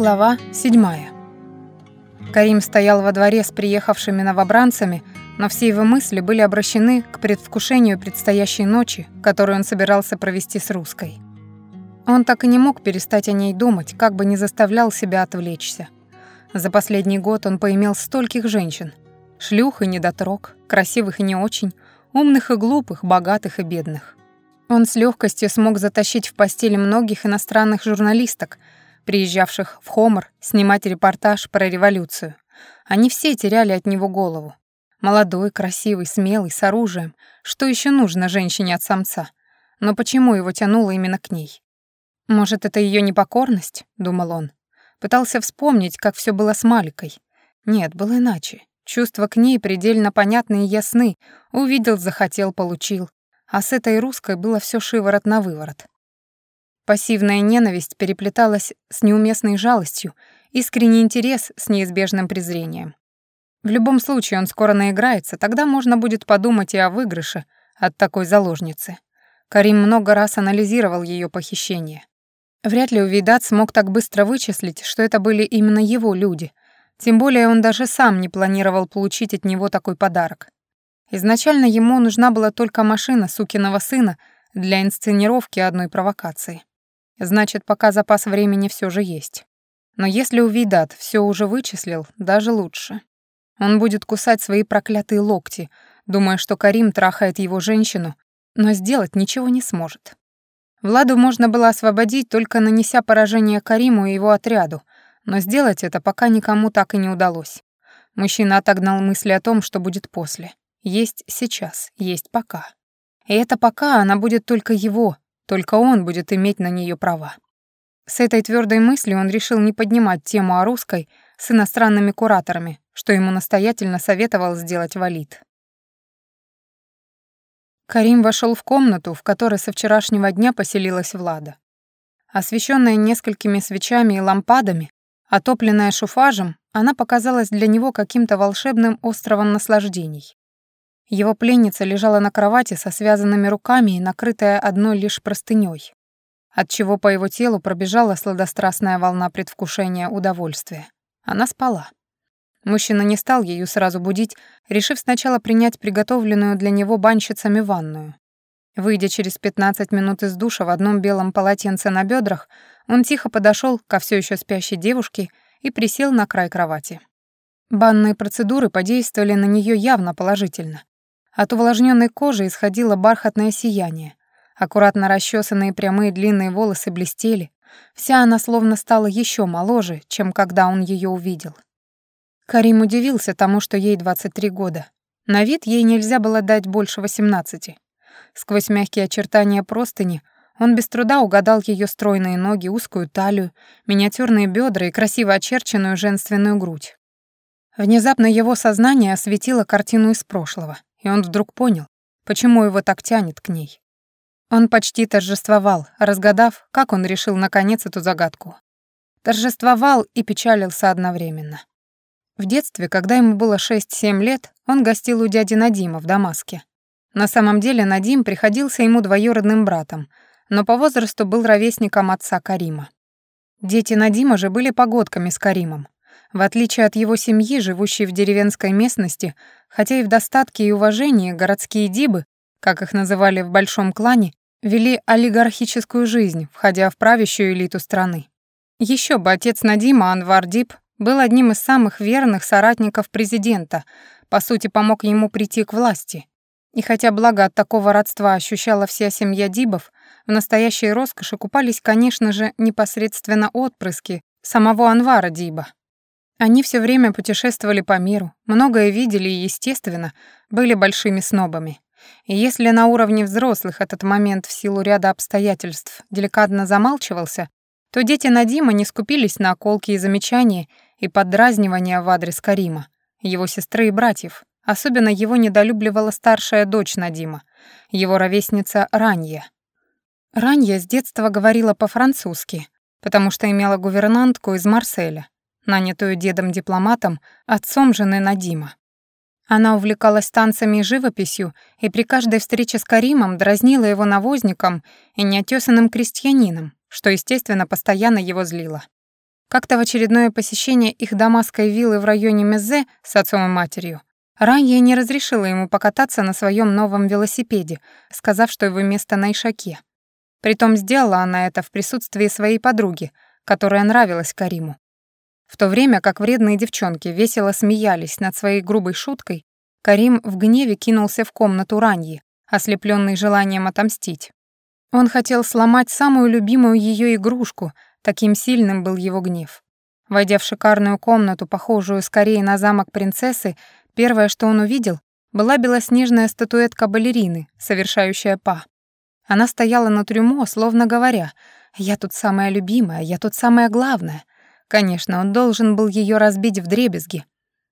Глава 7. Карим стоял во дворе с приехавшими новобранцами, но все его мысли были обращены к предвкушению предстоящей ночи, которую он собирался провести с русской. Он так и не мог перестать о ней думать, как бы не заставлял себя отвлечься. За последний год он поимел стольких женщин. Шлюх и недотрог, красивых и не очень, умных и глупых, богатых и бедных. Он с легкостью смог затащить в постель многих иностранных журналисток — приезжавших в Хомор снимать репортаж про революцию. Они все теряли от него голову. Молодой, красивый, смелый, с оружием. Что еще нужно женщине от самца? Но почему его тянуло именно к ней? Может, это ее непокорность, думал он. Пытался вспомнить, как все было с Маликой. Нет, было иначе. Чувства к ней предельно понятны и ясны. Увидел, захотел, получил. А с этой русской было все шиворот на выворот. Пассивная ненависть переплеталась с неуместной жалостью, искренний интерес с неизбежным презрением. В любом случае он скоро наиграется, тогда можно будет подумать и о выигрыше от такой заложницы. Карим много раз анализировал ее похищение. Вряд ли Увейдат смог так быстро вычислить, что это были именно его люди. Тем более он даже сам не планировал получить от него такой подарок. Изначально ему нужна была только машина сукиного сына для инсценировки одной провокации. Значит, пока запас времени все же есть. Но если Увидат все уже вычислил, даже лучше. Он будет кусать свои проклятые локти, думая, что Карим трахает его женщину, но сделать ничего не сможет. Владу можно было освободить, только нанеся поражение Кариму и его отряду, но сделать это пока никому так и не удалось. Мужчина отогнал мысли о том, что будет после. Есть сейчас, есть пока. И это пока она будет только его, только он будет иметь на нее права. С этой твердой мыслью он решил не поднимать тему о русской с иностранными кураторами, что ему настоятельно советовал сделать Валид. Карим вошел в комнату, в которой со вчерашнего дня поселилась Влада. Освещенная несколькими свечами и лампадами, отопленная шуфажем, она показалась для него каким-то волшебным островом наслаждений. Его пленница лежала на кровати со связанными руками и накрытая одной лишь простынёй, отчего по его телу пробежала сладострастная волна предвкушения удовольствия. Она спала. Мужчина не стал ею сразу будить, решив сначала принять приготовленную для него банщицами ванную. Выйдя через 15 минут из душа в одном белом полотенце на бедрах, он тихо подошел ко все еще спящей девушке и присел на край кровати. Банные процедуры подействовали на нее явно положительно. От увлажненной кожи исходило бархатное сияние. Аккуратно расчесанные прямые длинные волосы блестели. Вся она словно стала еще моложе, чем когда он ее увидел. Карим удивился тому, что ей 23 года. На вид ей нельзя было дать больше 18. Сквозь мягкие очертания простыни он без труда угадал ее стройные ноги, узкую талию, миниатюрные бедра и красиво очерченную женственную грудь. Внезапно его сознание осветило картину из прошлого — и он вдруг понял, почему его так тянет к ней. Он почти торжествовал, разгадав, как он решил наконец эту загадку. Торжествовал и печалился одновременно. В детстве, когда ему было 6-7 лет, он гостил у дяди Надима в Дамаске. На самом деле Надим приходился ему двоюродным братом, но по возрасту был ровесником отца Карима. Дети Надима же были погодками с Каримом, в отличие от его семьи, живущей в деревенской местности, хотя и в достатке и уважении, городские дибы, как их называли в большом клане, вели олигархическую жизнь, входя в правящую элиту страны. Еще бы отец Надима, Анвар Диб, был одним из самых верных соратников президента, по сути, помог ему прийти к власти. И хотя благо от такого родства ощущала вся семья Дибов, в настоящей роскоши купались, конечно же, непосредственно отпрыски самого Анвара Диба. Они все время путешествовали по миру, многое видели и, естественно, были большими снобами. И если на уровне взрослых этот момент в силу ряда обстоятельств деликатно замалчивался, то дети Надима не скупились на околки и замечания и поддразнивания в адрес Карима, его сестры и братьев. Особенно его недолюбливала старшая дочь Надима, его ровесница Ранья. Ранья с детства говорила по-французски, потому что имела гувернантку из Марселя, нанятую дедом-дипломатом, отцом жены Надима. Она увлекалась танцами и живописью, и при каждой встрече с Каримом дразнила его навозником и неотесанным крестьянином, что, естественно, постоянно его злило. Как-то в очередное посещение их дамасской виллы в районе Мезе с отцом и матерью Ранья не разрешила ему покататься на своем новом велосипеде, сказав, что его место на Ишаке. Притом сделала она это в присутствии своей подруги, которая нравилась Кариму. В то время как вредные девчонки весело смеялись над своей грубой шуткой, Карим в гневе кинулся в комнату Раньи, ослепленный желанием отомстить. Он хотел сломать самую любимую ее игрушку, таким сильным был его гнев. Войдя в шикарную комнату, похожую скорее на замок принцессы, первое, что он увидел, была белоснежная статуэтка балерины, совершающая па. Она стояла на трюмо, словно говоря, «Я тут самая любимая, я тут самая главная». Конечно, он должен был ее разбить в дребезги,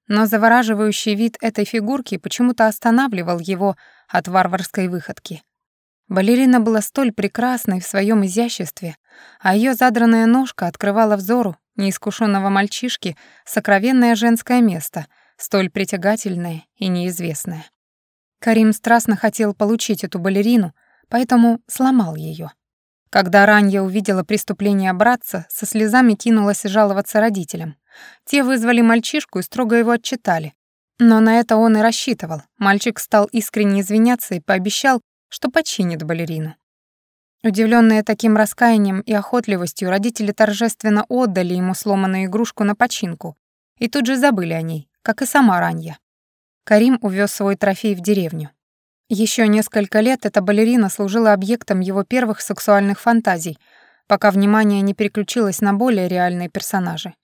но завораживающий вид этой фигурки почему-то останавливал его от варварской выходки. Балерина была столь прекрасной в своем изяществе, а ее задранная ножка открывала взору неискушенного мальчишки сокровенное женское место, столь притягательное и неизвестное. Карим страстно хотел получить эту балерину, поэтому сломал ее. Когда Ранья увидела преступление братца, со слезами кинулась жаловаться родителям. Те вызвали мальчишку и строго его отчитали. Но на это он и рассчитывал. Мальчик стал искренне извиняться и пообещал, что починит балерину. Удивленные таким раскаянием и охотливостью, родители торжественно отдали ему сломанную игрушку на починку и тут же забыли о ней, как и сама Ранья. Карим увез свой трофей в деревню. Еще несколько лет эта балерина служила объектом его первых сексуальных фантазий, пока внимание не переключилось на более реальные персонажи.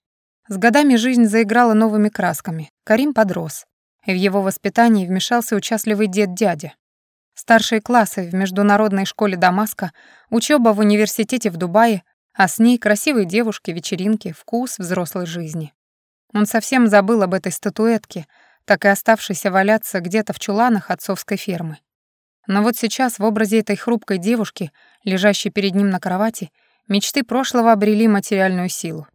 С годами жизнь заиграла новыми красками. Карим подрос, и в его воспитании вмешался участливый дед-дядя. Старшие классы в международной школе Дамаска, учеба в университете в Дубае, а с ней красивые девушки, вечеринки, вкус взрослой жизни. Он совсем забыл об этой статуэтке, так и оставшейся валяться где-то в чуланах отцовской фермы. Но вот сейчас в образе этой хрупкой девушки, лежащей перед ним на кровати, мечты прошлого обрели материальную силу.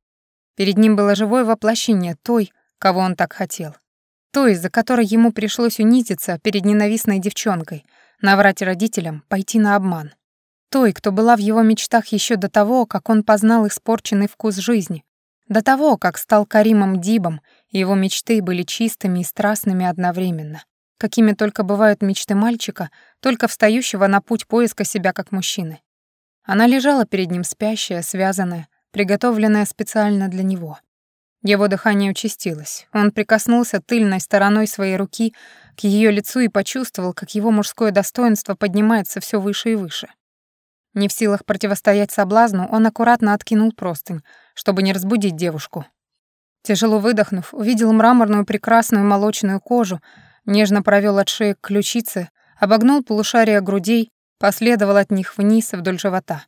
Перед ним было живое воплощение той, кого он так хотел. Той, из-за которой ему пришлось унизиться перед ненавистной девчонкой, наврать родителям, пойти на обман. Той, кто была в его мечтах еще до того, как он познал испорченный вкус жизни, до того, как стал Каримом Дибом, его мечты были чистыми и страстными одновременно. Какими только бывают мечты мальчика, только встающего на путь поиска себя как мужчины. Она лежала перед ним спящая, связанная, приготовленная специально для него. Его дыхание участилось. Он прикоснулся тыльной стороной своей руки к ее лицу и почувствовал, как его мужское достоинство поднимается все выше и выше. Не в силах противостоять соблазну, он аккуратно откинул простынь, чтобы не разбудить девушку. Тяжело выдохнув, увидел мраморную прекрасную молочную кожу, нежно провел от шеи к ключице, обогнул полушария грудей, последовал от них вниз вдоль живота.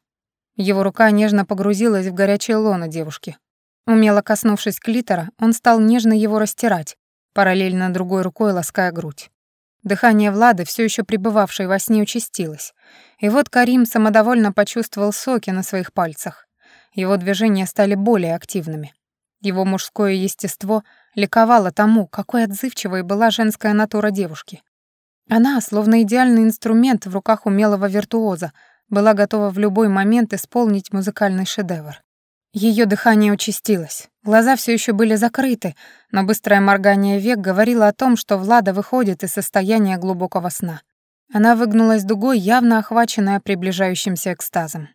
Его рука нежно погрузилась в горячее лоно девушки. Умело коснувшись клитора, он стал нежно его растирать, параллельно другой рукой лаская грудь. Дыхание Влады, все еще пребывавшей во сне, участилось. И вот Карим самодовольно почувствовал соки на своих пальцах. Его движения стали более активными. Его мужское естество ликовало тому, какой отзывчивой была женская натура девушки. Она, словно идеальный инструмент в руках умелого виртуоза, была готова в любой момент исполнить музыкальный шедевр. Ее дыхание участилось. Глаза все еще были закрыты, но быстрое моргание век говорило о том, что Влада выходит из состояния глубокого сна. Она выгнулась дугой, явно охваченная приближающимся экстазом.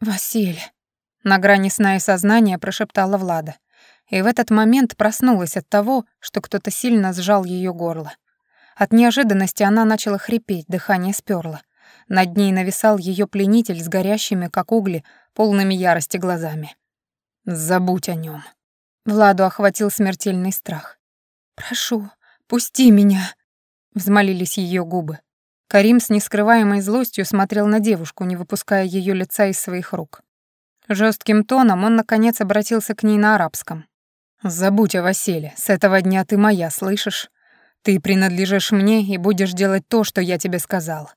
«Василь», — на грани сна и сознания прошептала Влада. И в этот момент проснулась от того, что кто-то сильно сжал ее горло. От неожиданности она начала хрипеть, дыхание сперло. Над ней нависал ее пленитель с горящими, как угли, полными ярости глазами. «Забудь о нем. Владу охватил смертельный страх. «Прошу, пусти меня!» — взмолились ее губы. Карим с нескрываемой злостью смотрел на девушку, не выпуская ее лица из своих рук. Жестким тоном он, наконец, обратился к ней на арабском. «Забудь о Василе. С этого дня ты моя, слышишь? Ты принадлежишь мне и будешь делать то, что я тебе сказал.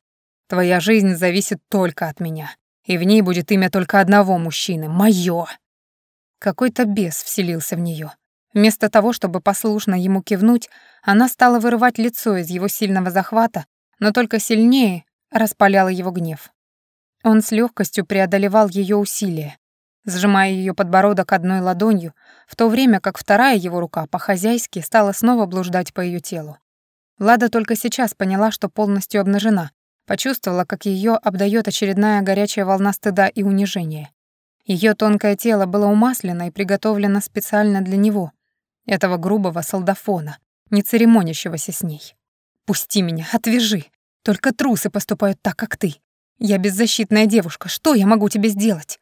Твоя жизнь зависит только от меня, и в ней будет имя только одного мужчины — моё». Какой-то бес вселился в неё. Вместо того, чтобы послушно ему кивнуть, она стала вырывать лицо из его сильного захвата, но только сильнее распаляла его гнев. Он с легкостью преодолевал ее усилия. сжимая ее подбородок одной ладонью, в то время как вторая его рука по-хозяйски стала снова блуждать по ее телу. Лада только сейчас поняла, что полностью обнажена, почувствовала, как ее обдает очередная горячая волна стыда и унижения. Ее тонкое тело было умаслено и приготовлено специально для него, этого грубого солдафона, не церемонящегося с ней. «Пусти меня, отвяжи. Только трусы поступают так, как ты. Я беззащитная девушка, что я могу тебе сделать?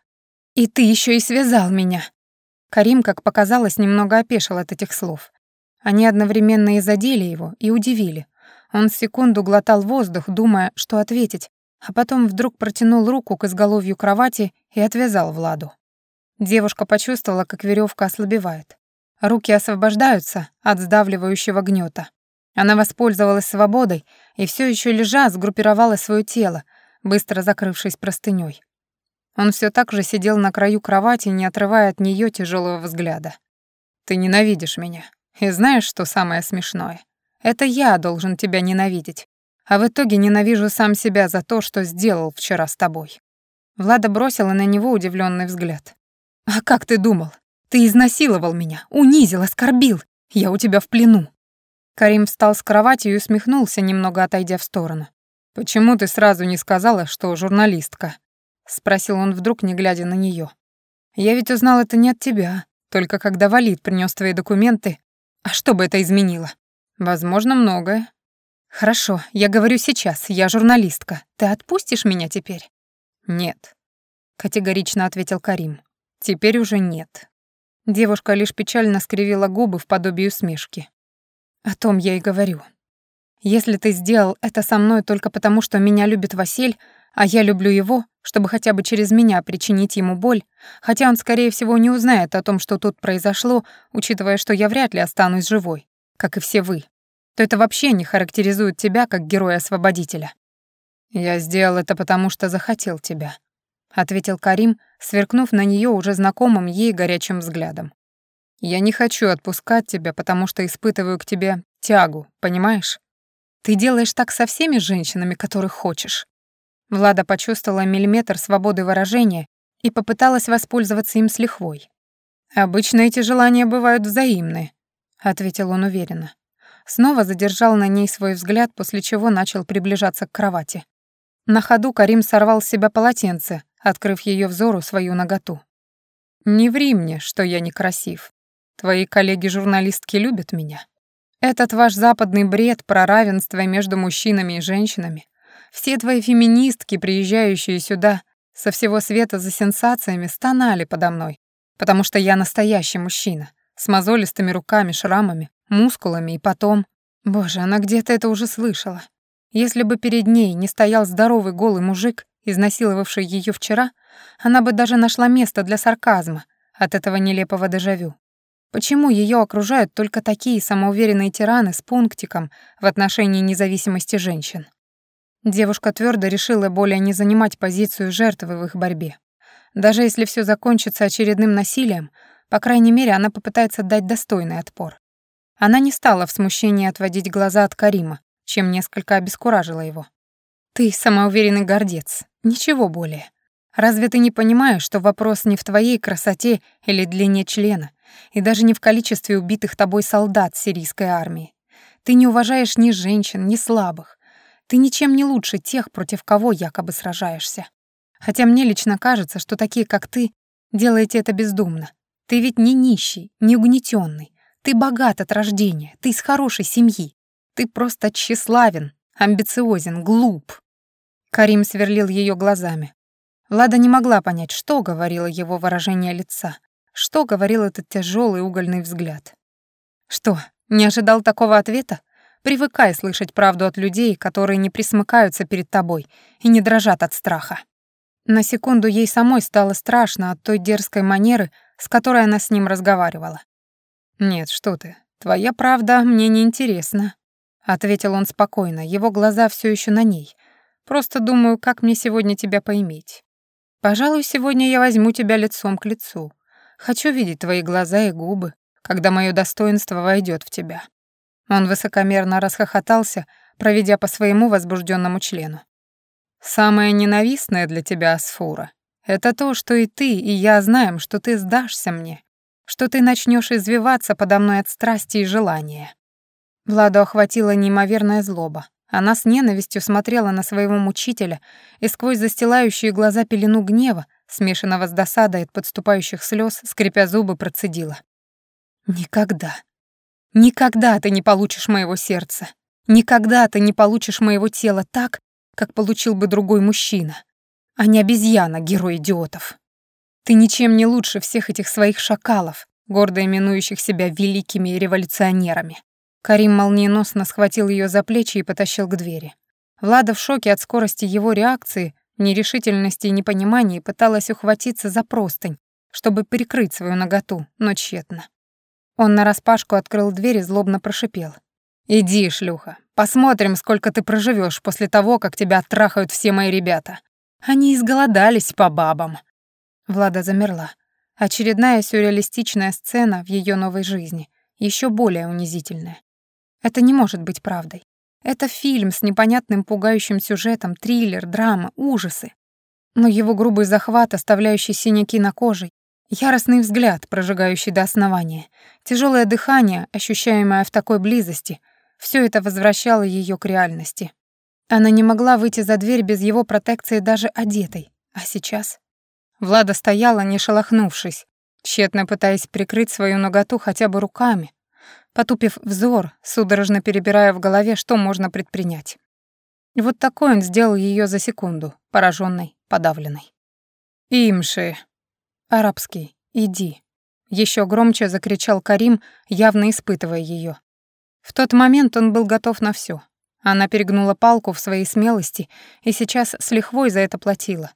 И ты еще и связал меня». Карим, как показалось, немного опешил от этих слов. Они одновременно и задели его, и удивили. Он секунду глотал воздух, думая, что ответить, а потом вдруг протянул руку к изголовью кровати и отвязал Владу. Девушка почувствовала, как веревка ослабевает. Руки освобождаются от сдавливающего гнета. Она воспользовалась свободой и все еще лежа сгруппировала свое тело, быстро закрывшись простыней. Он все так же сидел на краю кровати, не отрывая от нее тяжелого взгляда. «Ты ненавидишь меня. И знаешь, что самое смешное? Это я должен тебя ненавидеть. А в итоге ненавижу сам себя за то, что сделал вчера с тобой». Влада бросила на него удивленный взгляд. «А как ты думал? Ты изнасиловал меня, унизил, оскорбил. Я у тебя в плену. Карим встал с кровати и усмехнулся, немного отойдя в сторону. «Почему ты сразу не сказала, что журналистка?» — спросил он вдруг, не глядя на нее. «Я ведь узнал это не от тебя, только когда Валид принес твои документы. А что бы это изменило?» «Возможно, многое». «Хорошо, я говорю сейчас, я журналистка. Ты отпустишь меня теперь?» «Нет», — категорично ответил Карим. «Теперь уже нет». Девушка лишь печально скривила губы в подобии усмешки. О том я и говорю. Если ты сделал это со мной только потому, что меня любит Василь, а я люблю его, чтобы хотя бы через меня причинить ему боль, хотя он, скорее всего, не узнает о том, что тут произошло, учитывая, что я вряд ли останусь живой, как и все вы, то это вообще не характеризует тебя как героя-освободителя. «Я сделал это потому, что захотел тебя», — ответил Карим, сверкнув на нее уже знакомым ей горячим взглядом. Я не хочу отпускать тебя, потому что испытываю к тебе тягу, понимаешь? Ты делаешь так со всеми женщинами, которых хочешь. Влада почувствовала миллиметр свободы выражения и попыталась воспользоваться им с лихвой. «Обычно эти желания бывают взаимны», — ответил он уверенно. Снова задержал на ней свой взгляд, после чего начал приближаться к кровати. На ходу Карим сорвал с себя полотенце, открыв ее взору свою наготу. «Не ври мне, что я некрасив. Твои коллеги-журналистки любят меня. Этот ваш западный бред про равенство между мужчинами и женщинами. Все твои феминистки, приезжающие сюда со всего света за сенсациями, стонали подо мной, потому что я настоящий мужчина, с мозолистыми руками, шрамами, мускулами и потом... Боже, она где-то это уже слышала. Если бы перед ней не стоял здоровый голый мужик, изнасиловавший ее вчера, она бы даже нашла место для сарказма от этого нелепого дежавю. Почему ее окружают только такие самоуверенные тираны с пунктиком в отношении независимости женщин? Девушка твердо решила более не занимать позицию жертвы в их борьбе. Даже если все закончится очередным насилием, по крайней мере, она попытается дать достойный отпор. Она не стала в смущении отводить глаза от Карима, чем несколько обескуражила его. «Ты самоуверенный гордец, ничего более. Разве ты не понимаешь, что вопрос не в твоей красоте или длине члена, и даже не в количестве убитых тобой солдат сирийской армии. Ты не уважаешь ни женщин, ни слабых. Ты ничем не лучше тех, против кого якобы сражаешься. Хотя мне лично кажется, что такие, как ты, делаете это бездумно. Ты ведь не нищий, не угнетенный. Ты богат от рождения, ты из хорошей семьи. Ты просто тщеславен, амбициозен, глуп. Карим сверлил ее глазами. Лада не могла понять, что говорило его выражение лица. Что говорил этот тяжелый угольный взгляд? Что, не ожидал такого ответа? Привыкай слышать правду от людей, которые не присмыкаются перед тобой и не дрожат от страха. На секунду ей самой стало страшно от той дерзкой манеры, с которой она с ним разговаривала. «Нет, что ты, твоя правда мне не интересна», — ответил он спокойно, его глаза все еще на ней. «Просто думаю, как мне сегодня тебя поиметь. Пожалуй, сегодня я возьму тебя лицом к лицу. Хочу видеть твои глаза и губы, когда мое достоинство войдет в тебя». Он высокомерно расхохотался, проведя по своему возбужденному члену. «Самое ненавистное для тебя, Асфура, Это то, что и ты, и я знаем, что ты сдашься мне, что ты начнешь извиваться подо мной от страсти и желания». Владу охватила неимоверная злоба. Она с ненавистью смотрела на своего мучителя и сквозь застилающие глаза пелену гнева, смешанного с досадой от подступающих слез, скрипя зубы, процедила. «Никогда, никогда ты не получишь моего сердца. Никогда ты не получишь моего тела так, как получил бы другой мужчина, а не обезьяна, герой идиотов. Ты ничем не лучше всех этих своих шакалов, гордо именующих себя великими революционерами. Карим молниеносно схватил ее за плечи и потащил к двери. Влада в шоке от скорости его реакции, нерешительности и непонимания пыталась ухватиться за простынь, чтобы прикрыть свою наготу, но тщетно. Он нараспашку открыл дверь и злобно прошипел. «Иди, шлюха, посмотрим, сколько ты проживешь после того, как тебя оттрахают все мои ребята. Они изголодались по бабам». Влада замерла. Очередная сюрреалистичная сцена в ее новой жизни, еще более унизительная. Это не может быть правдой. Это фильм с непонятным пугающим сюжетом, триллер, драма, ужасы. Но его грубый захват, оставляющий синяки на коже, яростный взгляд, прожигающий до основания, тяжелое дыхание, ощущаемое в такой близости, все это возвращало ее к реальности. Она не могла выйти за дверь без его протекции даже одетой. А сейчас? Влада стояла, не шелохнувшись, тщетно пытаясь прикрыть свою ноготу хотя бы руками, потупив взор, судорожно перебирая в голове, что можно предпринять. Вот такой он сделал ее за секунду, пораженной, подавленной. «Имши!» «Арабский, иди!» Еще громче закричал Карим, явно испытывая ее. В тот момент он был готов на все. Она перегнула палку в своей смелости и сейчас с лихвой за это платила.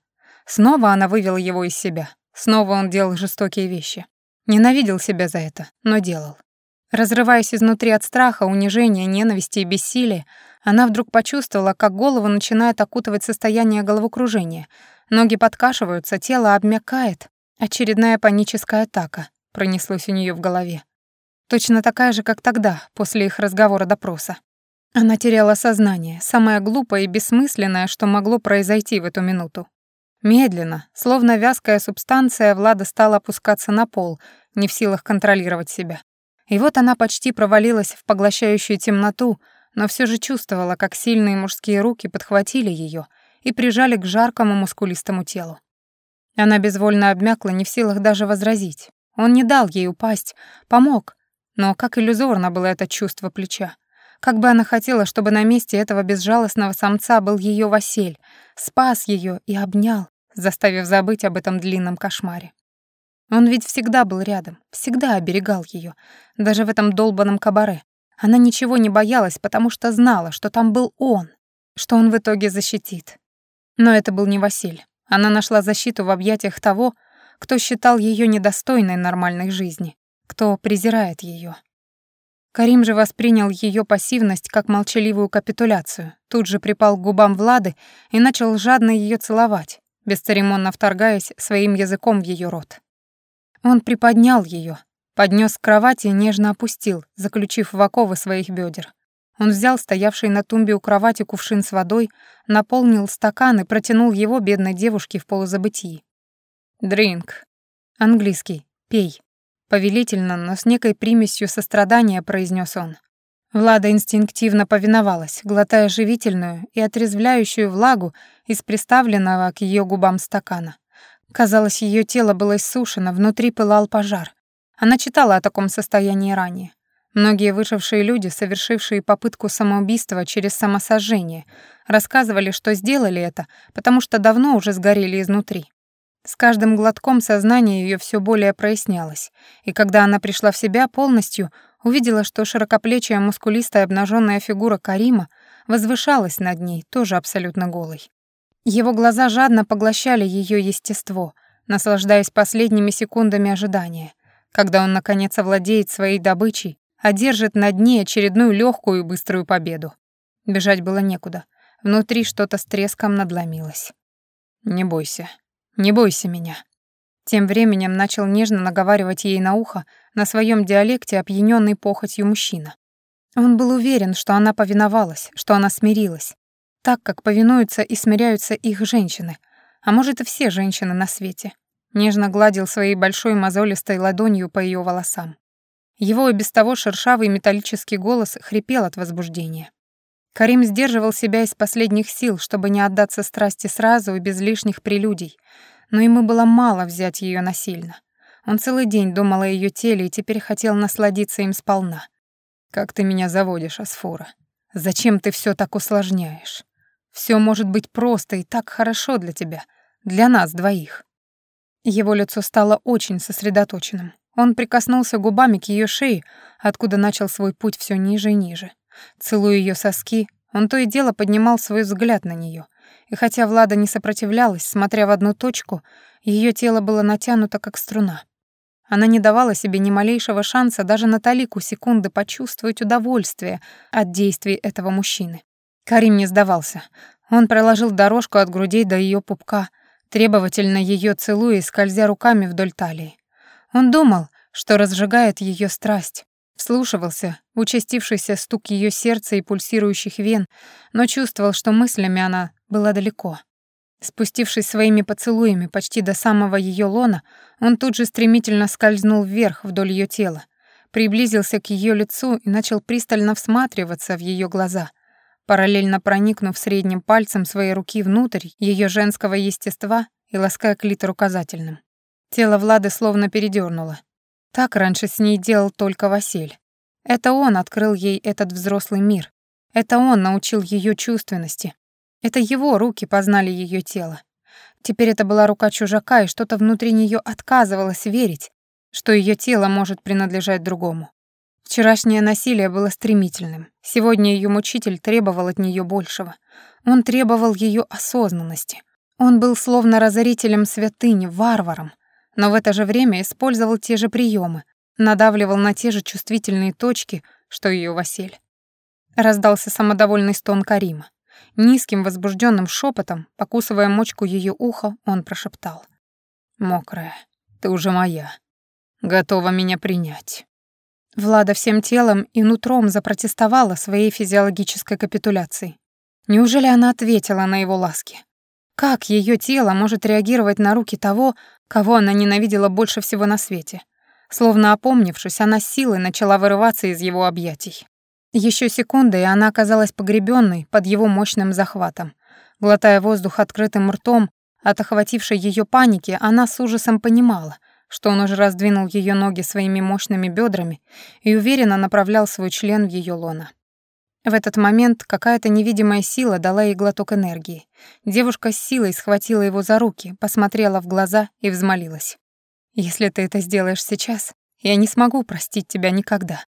Снова она вывела его из себя. Снова он делал жестокие вещи. Ненавидел себя за это, но делал. Разрываясь изнутри от страха, унижения, ненависти и бессилия, она вдруг почувствовала, как голову начинает окутывать состояние головокружения. Ноги подкашиваются, тело обмякает. Очередная паническая атака пронеслась у нее в голове. Точно такая же, как тогда, после их разговора-допроса. Она теряла сознание, самое глупое и бессмысленное, что могло произойти в эту минуту. Медленно, словно вязкая субстанция, Влада стала опускаться на пол, не в силах контролировать себя. И вот она почти провалилась в поглощающую темноту, но все же чувствовала, как сильные мужские руки подхватили ее и прижали к жаркому мускулистому телу. Она безвольно обмякла, не в силах даже возразить. Он не дал ей упасть, помог, но как иллюзорно было это чувство плеча. Как бы она хотела, чтобы на месте этого безжалостного самца был ее Василь, спас ее и обнял, заставив забыть об этом длинном кошмаре. Он ведь всегда был рядом, всегда оберегал ее, даже в этом долбанном кабаре. Она ничего не боялась, потому что знала, что там был он, что он в итоге защитит. Но это был не Василь. Она нашла защиту в объятиях того, кто считал ее недостойной нормальной жизни, кто презирает ее. Карим же воспринял ее пассивность как молчаливую капитуляцию, тут же припал к губам Влады и начал жадно ее целовать, бесцеремонно вторгаясь своим языком в ее рот. Он приподнял ее, поднес к кровати и нежно опустил, заключив в оковы своих бедер. Он взял стоявший на тумбе у кровати кувшин с водой, наполнил стакан и протянул его бедной девушке в полузабытии. «Дринк». Английский. «Пей». Повелительно, но с некой примесью сострадания произнес он. Влада инстинктивно повиновалась, глотая живительную и отрезвляющую влагу из приставленного к ее губам стакана. Казалось, ее тело было иссушено, внутри пылал пожар. Она читала о таком состоянии ранее. Многие выжившие люди, совершившие попытку самоубийства через самосожжение, рассказывали, что сделали это, потому что давно уже сгорели изнутри. С каждым глотком сознание ее все более прояснялось, и когда она пришла в себя полностью, увидела, что широкоплечая мускулистая обнаженная фигура Карима возвышалась над ней, тоже абсолютно голой. Его глаза жадно поглощали ее естество, наслаждаясь последними секундами ожидания, когда он наконец овладеет своей добычей, одержит над ней очередную легкую и быструю победу. Бежать было некуда. Внутри что-то с треском надломилось. «Не бойся, не бойся меня». Тем временем начал нежно наговаривать ей на ухо на своем диалекте опьянённый похотью мужчина. Он был уверен, что она повиновалась, что она смирилась, так как повинуются и смиряются их женщины, А может, и все женщины на свете. Нежно гладил своей большой мозолистой ладонью по ее волосам. Его и без того шершавый металлический голос хрипел от возбуждения. Карим сдерживал себя из последних сил, чтобы не отдаться страсти сразу и без лишних прелюдий, но ему было мало взять ее насильно. Он целый день думал о ее теле и теперь хотел насладиться им сполна. «Как ты меня заводишь, Асфора? Зачем ты все так усложняешь? Все может быть просто и так хорошо для тебя, для нас двоих». Его лицо стало очень сосредоточенным. Он прикоснулся губами к ее шее, откуда начал свой путь все ниже и ниже. Целуя ее соски, он то и дело поднимал свой взгляд на нее. И хотя Влада не сопротивлялась, смотря в одну точку, ее тело было натянуто, как струна. Она не давала себе ни малейшего шанса даже на талику секунды почувствовать удовольствие от действий этого мужчины. Карим не сдавался. Он проложил дорожку от грудей до ее пупка, требовательно ее целуя и скользя руками вдоль талии. Он думал, что разжигает ее страсть, вслушивался в участившийся стук ее сердца и пульсирующих вен, но чувствовал, что мыслями она была далеко. Спустившись своими поцелуями почти до самого ее лона, он тут же стремительно скользнул вверх вдоль ее тела, приблизился к ее лицу и начал пристально всматриваться в ее глаза, параллельно проникнув средним пальцем своей руки внутрь ее женского естества и лаская клитор указательным. Тело Влады словно передернуло. Так раньше с ней делал только Василь. Это он открыл ей этот взрослый мир. Это он научил ее чувственности, это его руки познали ее тело. Теперь это была рука чужака, и что-то внутри нее отказывалось верить, что ее тело может принадлежать другому. Вчерашнее насилие было стремительным. Сегодня ее мучитель требовал от нее большего. Он требовал ее осознанности. Он был словно разорителем святыни, варваром, но в это же время использовал те же приемы, надавливал на те же чувствительные точки, что ее Василь. Раздался самодовольный стон Карима. Низким возбужденным шепотом, покусывая мочку ее уха, он прошептал. «Мокрая, ты уже моя. Готова меня принять». Влада всем телом и нутром запротестовала своей физиологической капитуляцией. Неужели она ответила на его ласки? Как ее тело может реагировать на руки того, кого она ненавидела больше всего на свете? Словно опомнившись, она силой начала вырываться из его объятий. Еще секунда, и она оказалась погребенной под его мощным захватом. Глотая воздух открытым ртом, от охватившей ее паники, она с ужасом понимала, что он уже раздвинул ее ноги своими мощными бедрами и уверенно направлял свой член в ее лоно. В этот момент какая-то невидимая сила дала ей глоток энергии. Девушка с силой схватила его за руки, посмотрела в глаза и взмолилась. «Если ты это сделаешь сейчас, я не смогу простить тебя никогда.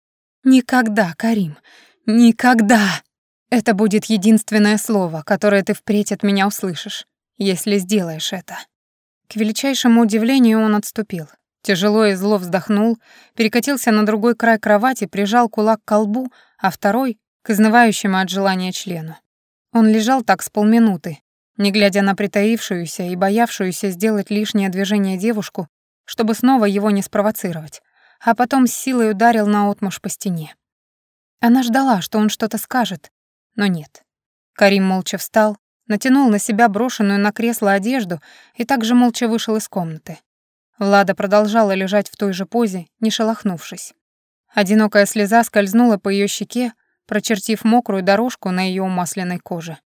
Никогда, Карим, никогда. Это будет единственное слово, которое ты впредь от меня услышишь, если сделаешь это. К величайшему удивлению он отступил. Тяжело и зло вздохнул, перекатился на другой край кровати, прижал кулак к колбу, а второй — к изнывающему от желания члену. Он лежал так с полминуты, не глядя на притаившуюся и боявшуюся сделать лишнее движение девушку, чтобы снова его не спровоцировать а потом с силой ударил наотмашь по стене. Она ждала, что он что-то скажет, но нет. Карим молча встал, натянул на себя брошенную на кресло одежду и также молча вышел из комнаты. Влада продолжала лежать в той же позе, не шелохнувшись. Одинокая слеза скользнула по ее щеке, прочертив мокрую дорожку на ее умасленной коже.